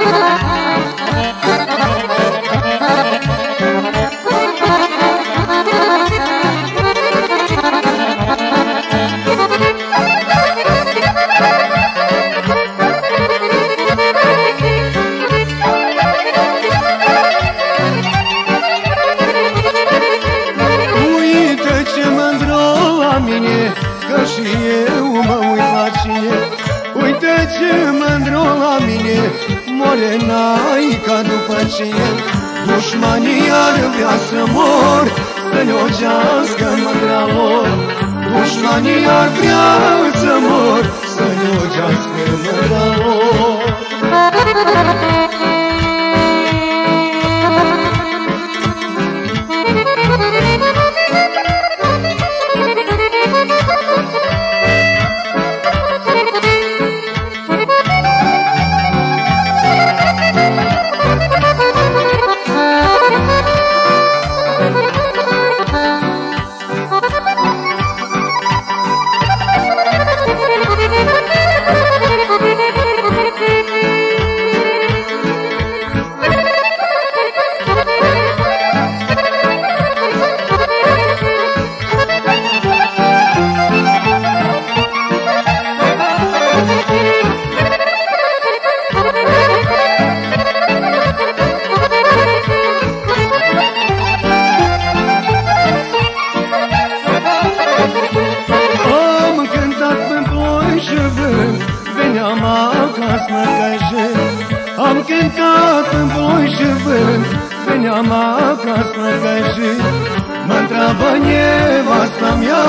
Ha ha ha! Morena ca după ce Dușmanii ar vrea să mor Să-ne ogească mândra lor? Dușmanii ar vrea să mor Am cântat în ploi și vânt. Veneam acasă găjit Mă întreabă nevasta mea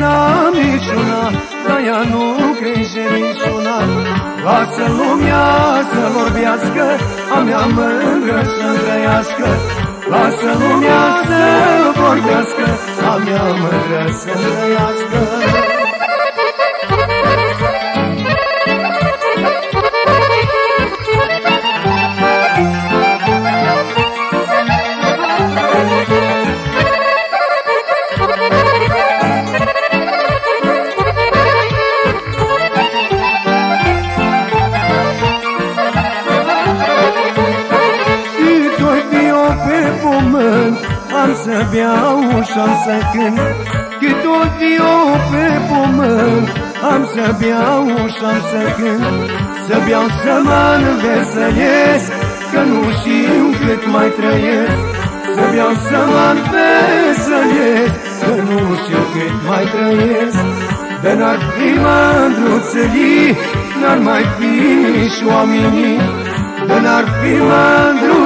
n-am niciuna, dar ea nu crede niciuna. Lasă lumea să vorbească, a mea mândră să trăiască. Lasă lumea să vorbească, a mea mândră să trăiască. Am să beau și am să cânt. Cât o fiu pe pământ Am să beau și am să cânt. Să beau să mă înveselesc Că nu știu cât mai trăiesc. Să beau să mă înveselesc Că nu știu cât mai trăiesc. De n-ar fi mândruțării N-ar mai fi nici oamenii. De n-ar fi mândruțării